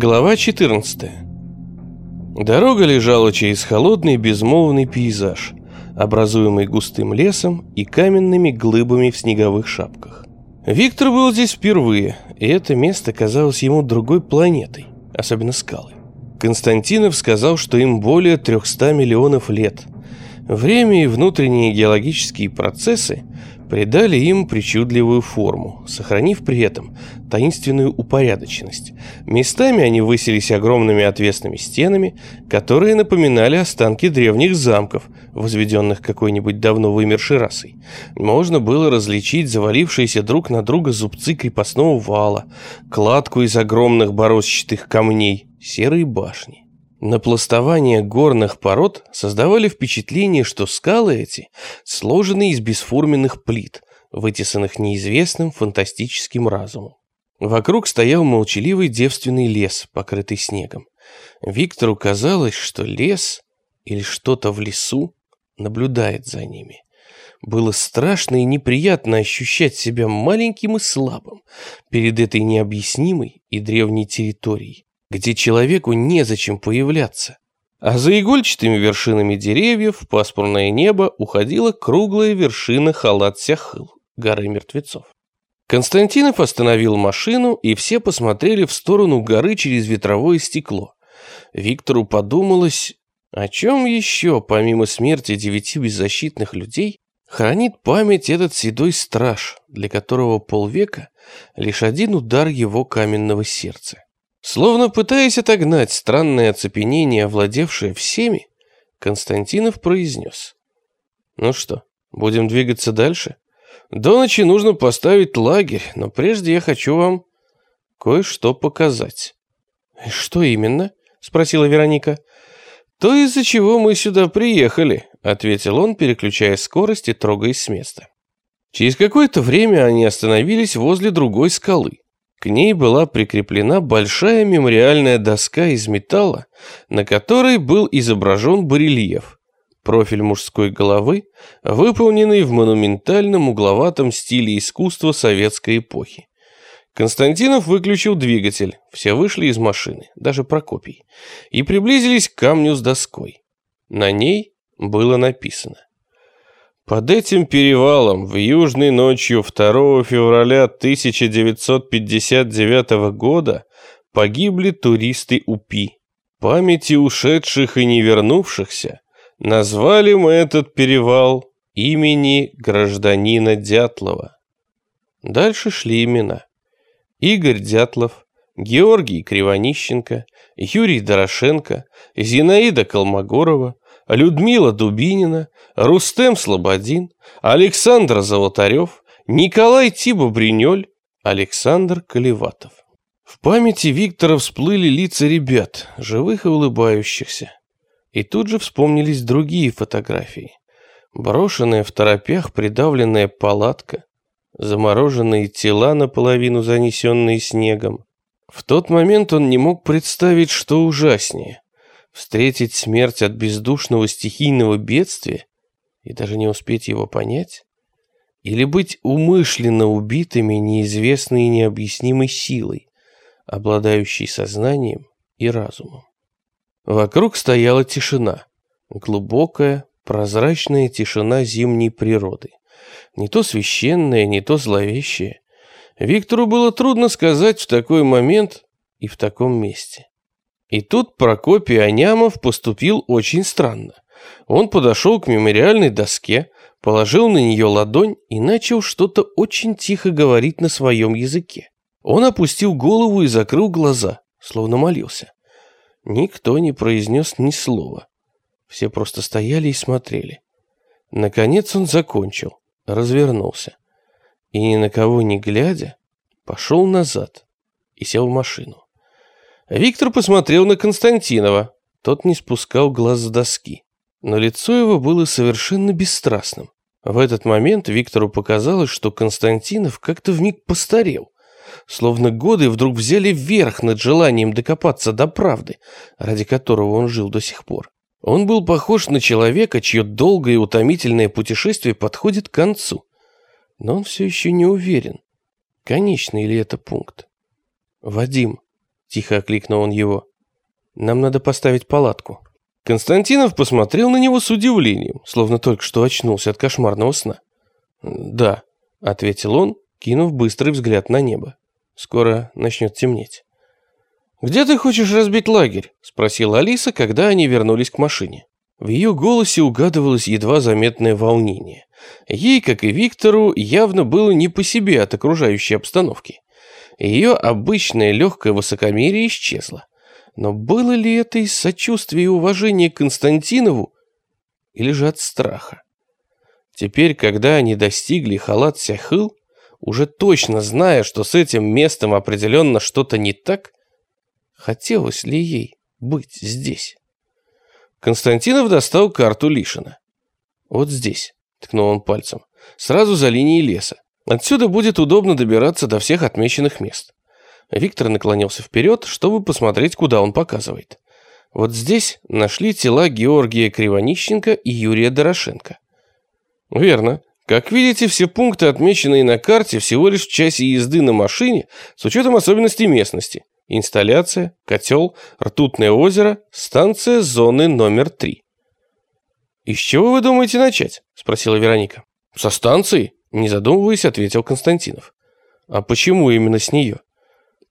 Глава 14. Дорога лежала через холодный безмолвный пейзаж, образуемый густым лесом и каменными глыбами в снеговых шапках. Виктор был здесь впервые, и это место казалось ему другой планетой, особенно скалы. Константинов сказал, что им более 300 миллионов лет. Время и внутренние геологические процессы придали им причудливую форму, сохранив при этом таинственную упорядоченность. Местами они высились огромными отвесными стенами, которые напоминали останки древних замков, возведенных какой-нибудь давно вымершей расой. Можно было различить завалившиеся друг на друга зубцы крепостного вала, кладку из огромных бороздчатых камней, серые башни. Напластование горных пород создавали впечатление, что скалы эти сложены из бесформенных плит, вытесанных неизвестным фантастическим разумом. Вокруг стоял молчаливый девственный лес, покрытый снегом. Виктору казалось, что лес или что-то в лесу наблюдает за ними. Было страшно и неприятно ощущать себя маленьким и слабым перед этой необъяснимой и древней территорией где человеку незачем появляться. А за игольчатыми вершинами деревьев в пасмурное небо уходила круглая вершина Халат-Сяхыл, горы мертвецов. Константинов остановил машину, и все посмотрели в сторону горы через ветровое стекло. Виктору подумалось, о чем еще, помимо смерти девяти беззащитных людей, хранит память этот седой страж, для которого полвека — лишь один удар его каменного сердца. Словно пытаясь отогнать странное оцепенение, овладевшее всеми, Константинов произнес. «Ну что, будем двигаться дальше? До ночи нужно поставить лагерь, но прежде я хочу вам кое-что показать». «Что именно?» — спросила Вероника. «То, из-за чего мы сюда приехали», — ответил он, переключая скорость и трогаясь с места. Через какое-то время они остановились возле другой скалы. К ней была прикреплена большая мемориальная доска из металла, на которой был изображен барельеф. Профиль мужской головы, выполненный в монументальном угловатом стиле искусства советской эпохи. Константинов выключил двигатель, все вышли из машины, даже Прокопий, и приблизились к камню с доской. На ней было написано под этим перевалом в южной ночью 2 февраля 1959 года погибли туристы УПИ. Памяти ушедших и не вернувшихся назвали мы этот перевал имени гражданина Дятлова. Дальше шли имена. Игорь Дятлов, Георгий Кривонищенко, Юрий Дорошенко, Зинаида Колмогорова, Людмила Дубинина, Рустем Слободин, Александр Золотарев, Николай Тиба-Бринёль, Александр Колеватов. В памяти Виктора всплыли лица ребят, живых и улыбающихся. И тут же вспомнились другие фотографии. Брошенная в торопях придавленная палатка, замороженные тела, наполовину занесенные снегом. В тот момент он не мог представить, что ужаснее – Встретить смерть от бездушного стихийного бедствия и даже не успеть его понять? Или быть умышленно убитыми неизвестной и необъяснимой силой, обладающей сознанием и разумом? Вокруг стояла тишина, глубокая, прозрачная тишина зимней природы. Не то священная, не то зловещая. Виктору было трудно сказать в такой момент и в таком месте. И тут Прокопий Анямов поступил очень странно. Он подошел к мемориальной доске, положил на нее ладонь и начал что-то очень тихо говорить на своем языке. Он опустил голову и закрыл глаза, словно молился. Никто не произнес ни слова. Все просто стояли и смотрели. Наконец он закончил, развернулся. И ни на кого не глядя, пошел назад и сел в машину. Виктор посмотрел на Константинова. Тот не спускал глаз с доски. Но лицо его было совершенно бесстрастным. В этот момент Виктору показалось, что Константинов как-то вмиг постарел. Словно годы вдруг взяли вверх над желанием докопаться до правды, ради которого он жил до сих пор. Он был похож на человека, чье долгое и утомительное путешествие подходит к концу. Но он все еще не уверен, конечный ли это пункт. «Вадим», тихо окликнул он его. «Нам надо поставить палатку». Константинов посмотрел на него с удивлением, словно только что очнулся от кошмарного сна. «Да», — ответил он, кинув быстрый взгляд на небо. «Скоро начнет темнеть». «Где ты хочешь разбить лагерь?» — спросила Алиса, когда они вернулись к машине. В ее голосе угадывалось едва заметное волнение. Ей, как и Виктору, явно было не по себе от окружающей обстановки. Ее обычное легкое высокомерие исчезло. Но было ли это из сочувствия и уважения к Константинову или же от страха? Теперь, когда они достигли халат Сяхыл, уже точно зная, что с этим местом определенно что-то не так, хотелось ли ей быть здесь? Константинов достал карту Лишина. «Вот здесь», — ткнул он пальцем, — «сразу за линией леса. Отсюда будет удобно добираться до всех отмеченных мест». Виктор наклонился вперед, чтобы посмотреть, куда он показывает. Вот здесь нашли тела Георгия Кривонищенко и Юрия Дорошенко. Верно. Как видите, все пункты, отмеченные на карте, всего лишь в часе езды на машине, с учетом особенностей местности. Инсталляция, котел, ртутное озеро, станция зоны номер три. «И с чего вы думаете начать?» – спросила Вероника. «Со станции?» – не задумываясь, ответил Константинов. «А почему именно с нее?»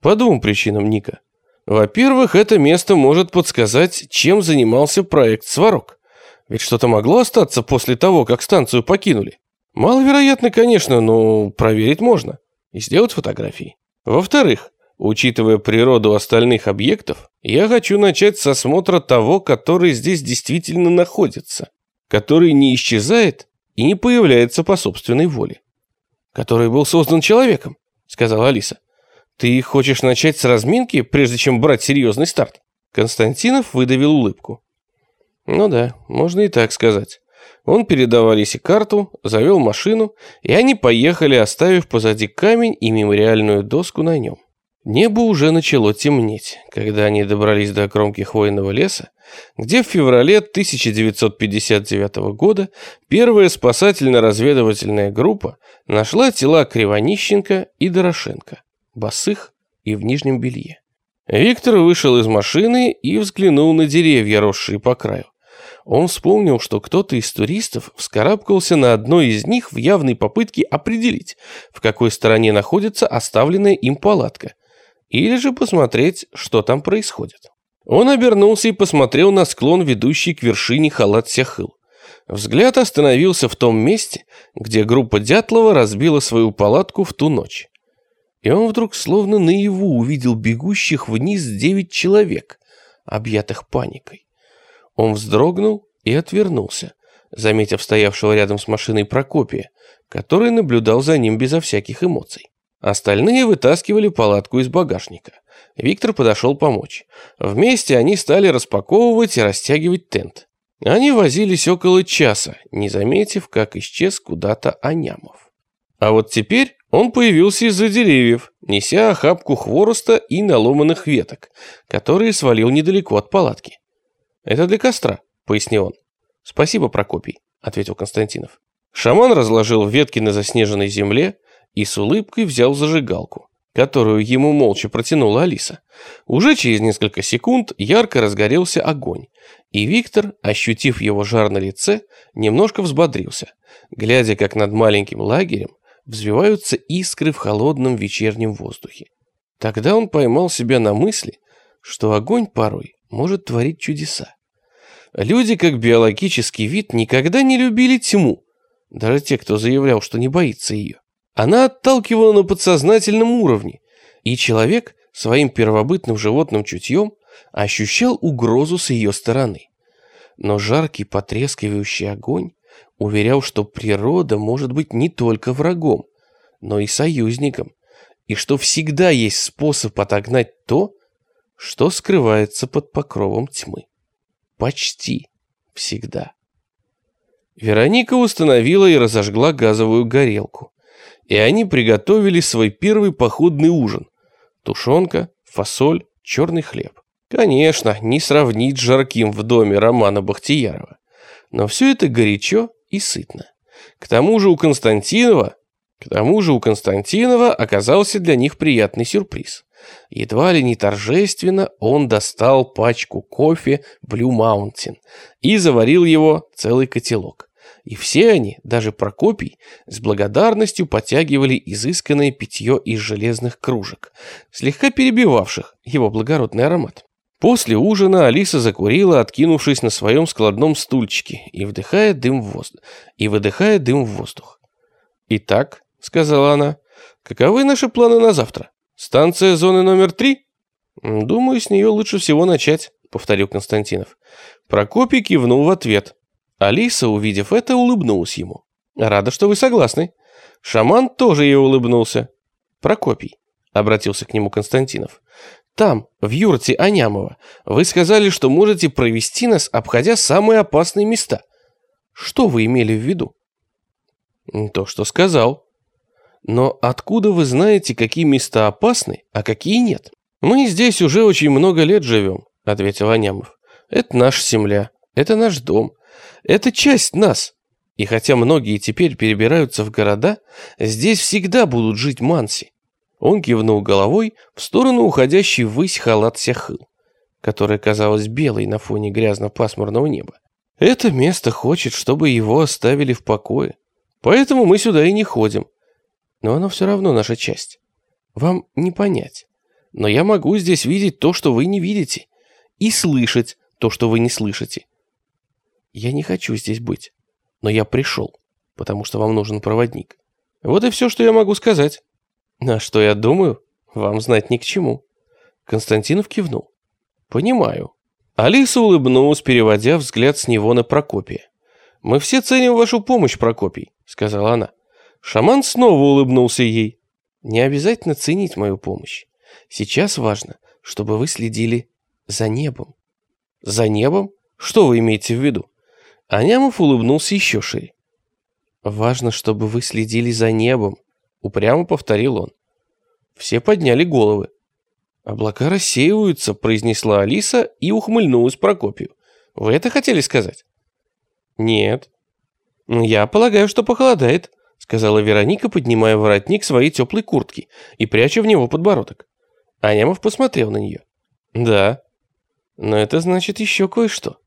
«По двум причинам, Ника. Во-первых, это место может подсказать, чем занимался проект «Сварог». Ведь что-то могло остаться после того, как станцию покинули. Маловероятно, конечно, но проверить можно. И сделать фотографии. Во-вторых, учитывая природу остальных объектов, я хочу начать с осмотра того, который здесь действительно находится. Который не исчезает и не появляется по собственной воле. Который был создан человеком, сказала Алиса. Ты хочешь начать с разминки, прежде чем брать серьезный старт? Константинов выдавил улыбку. Ну да, можно и так сказать. Он передал Алисе карту, завел машину, и они поехали, оставив позади камень и мемориальную доску на нем. Небо уже начало темнеть, когда они добрались до кромки хвойного леса, где в феврале 1959 года первая спасательно-разведывательная группа нашла тела Кривонищенко и Дорошенко, босых и в нижнем белье. Виктор вышел из машины и взглянул на деревья, росшие по краю. Он вспомнил, что кто-то из туристов вскарабкался на одной из них в явной попытке определить, в какой стороне находится оставленная им палатка, или же посмотреть, что там происходит. Он обернулся и посмотрел на склон, ведущий к вершине Халат-Сяхыл. Взгляд остановился в том месте, где группа Дятлова разбила свою палатку в ту ночь. И он вдруг словно наяву увидел бегущих вниз девять человек, объятых паникой. Он вздрогнул и отвернулся, заметив стоявшего рядом с машиной Прокопия, который наблюдал за ним безо всяких эмоций. Остальные вытаскивали палатку из багажника. Виктор подошел помочь. Вместе они стали распаковывать и растягивать тент. Они возились около часа, не заметив, как исчез куда-то Анямов. А вот теперь он появился из-за деревьев, неся охапку хвороста и наломанных веток, которые свалил недалеко от палатки. «Это для костра», — пояснил он. «Спасибо, Прокопий», — ответил Константинов. Шаман разложил ветки на заснеженной земле и с улыбкой взял зажигалку, которую ему молча протянула Алиса. Уже через несколько секунд ярко разгорелся огонь, и Виктор, ощутив его жар на лице, немножко взбодрился, глядя, как над маленьким лагерем взвиваются искры в холодном вечернем воздухе. Тогда он поймал себя на мысли, что огонь порой может творить чудеса. Люди, как биологический вид, никогда не любили тьму, даже те, кто заявлял, что не боится ее. Она отталкивала на подсознательном уровне, и человек своим первобытным животным чутьем ощущал угрозу с ее стороны. Но жаркий потрескивающий огонь уверял, что природа может быть не только врагом, но и союзником, и что всегда есть способ отогнать то, что скрывается под покровом тьмы. Почти всегда. Вероника установила и разожгла газовую горелку. И они приготовили свой первый походный ужин. Тушенка, фасоль, черный хлеб. Конечно, не сравнить с жарким в доме Романа Бахтиярова. Но все это горячо и сытно. К тому же у Константинова, к тому же у Константинова оказался для них приятный сюрприз. Едва ли не торжественно он достал пачку кофе Blue Mountain и заварил его целый котелок. И все они, даже Прокопий, с благодарностью потягивали изысканное питье из железных кружек, слегка перебивавших его благородный аромат. После ужина Алиса закурила, откинувшись на своем складном стульчике и вдыхая дым в воздух. И выдыхая дым в воздух. «Итак», — сказала она, — «каковы наши планы на завтра? Станция зоны номер три?» «Думаю, с нее лучше всего начать», — повторил Константинов. Прокопий кивнул в ответ. Алиса, увидев это, улыбнулась ему. «Рада, что вы согласны». Шаман тоже ей улыбнулся. «Прокопий», — обратился к нему Константинов. «Там, в юрте Анямова, вы сказали, что можете провести нас, обходя самые опасные места. Что вы имели в виду?» «То, что сказал». «Но откуда вы знаете, какие места опасны, а какие нет?» «Мы здесь уже очень много лет живем», — ответил Анямов. «Это наша земля, это наш дом, это часть нас. И хотя многие теперь перебираются в города, здесь всегда будут жить манси. Он кивнул головой в сторону уходящей ввысь халат Сяхыл, которая казалась белой на фоне грязно-пасмурного неба. Это место хочет, чтобы его оставили в покое. Поэтому мы сюда и не ходим. Но оно все равно наша часть. Вам не понять. Но я могу здесь видеть то, что вы не видите. И слышать то, что вы не слышите. Я не хочу здесь быть, но я пришел, потому что вам нужен проводник. Вот и все, что я могу сказать. А что я думаю, вам знать ни к чему. Константинов кивнул. Понимаю. Алиса улыбнулась, переводя взгляд с него на Прокопия. «Мы все ценим вашу помощь, Прокопий», — сказала она. Шаман снова улыбнулся ей. «Не обязательно ценить мою помощь. Сейчас важно, чтобы вы следили за небом». «За небом? Что вы имеете в виду?» Анямов улыбнулся еще шире. «Важно, чтобы вы следили за небом», — упрямо повторил он. Все подняли головы. «Облака рассеиваются», — произнесла Алиса и ухмыльнулась Прокопию. «Вы это хотели сказать?» «Нет». «Я полагаю, что похолодает», — сказала Вероника, поднимая воротник своей теплой куртки и пряча в него подбородок. Анямов посмотрел на нее. «Да, но это значит еще кое-что».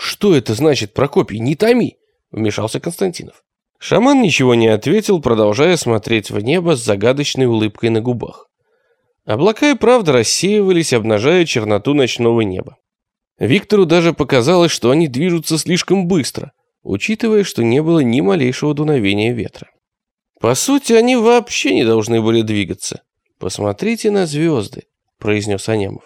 «Что это значит, Прокопий, не томи!» — вмешался Константинов. Шаман ничего не ответил, продолжая смотреть в небо с загадочной улыбкой на губах. Облака и правда рассеивались, обнажая черноту ночного неба. Виктору даже показалось, что они движутся слишком быстро, учитывая, что не было ни малейшего дуновения ветра. По сути, они вообще не должны были двигаться. «Посмотрите на звезды», — произнес Анемов.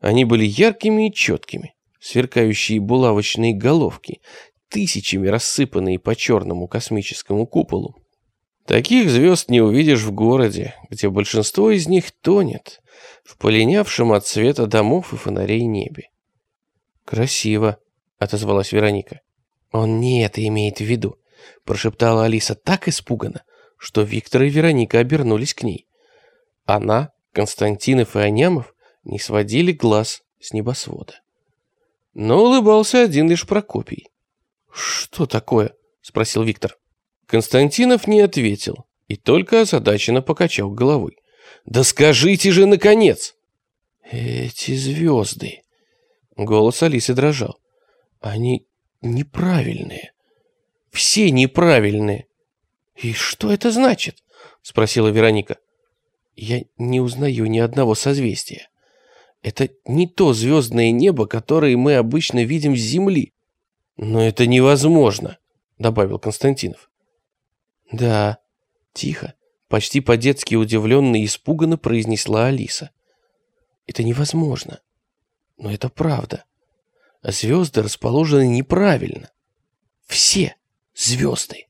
Они были яркими и четкими сверкающие булавочные головки, тысячами рассыпанные по черному космическому куполу. Таких звезд не увидишь в городе, где большинство из них тонет в полинявшем от света домов и фонарей небе. «Красиво», — отозвалась Вероника. «Он не это имеет в виду», — прошептала Алиса так испуганно, что Виктор и Вероника обернулись к ней. Она, Константинов и Анямов не сводили глаз с небосвода. Но улыбался один лишь Прокопий. «Что такое?» – спросил Виктор. Константинов не ответил и только озадаченно покачал головой. «Да скажите же, наконец!» «Эти звезды...» Голос Алисы дрожал. «Они неправильные. Все неправильные. И что это значит?» Спросила Вероника. «Я не узнаю ни одного созвездия. Это не то звездное небо, которое мы обычно видим с Земли. Но это невозможно, добавил Константинов. Да, тихо, почти по-детски удивленно и испуганно произнесла Алиса. Это невозможно. Но это правда. звезды расположены неправильно. Все звезды.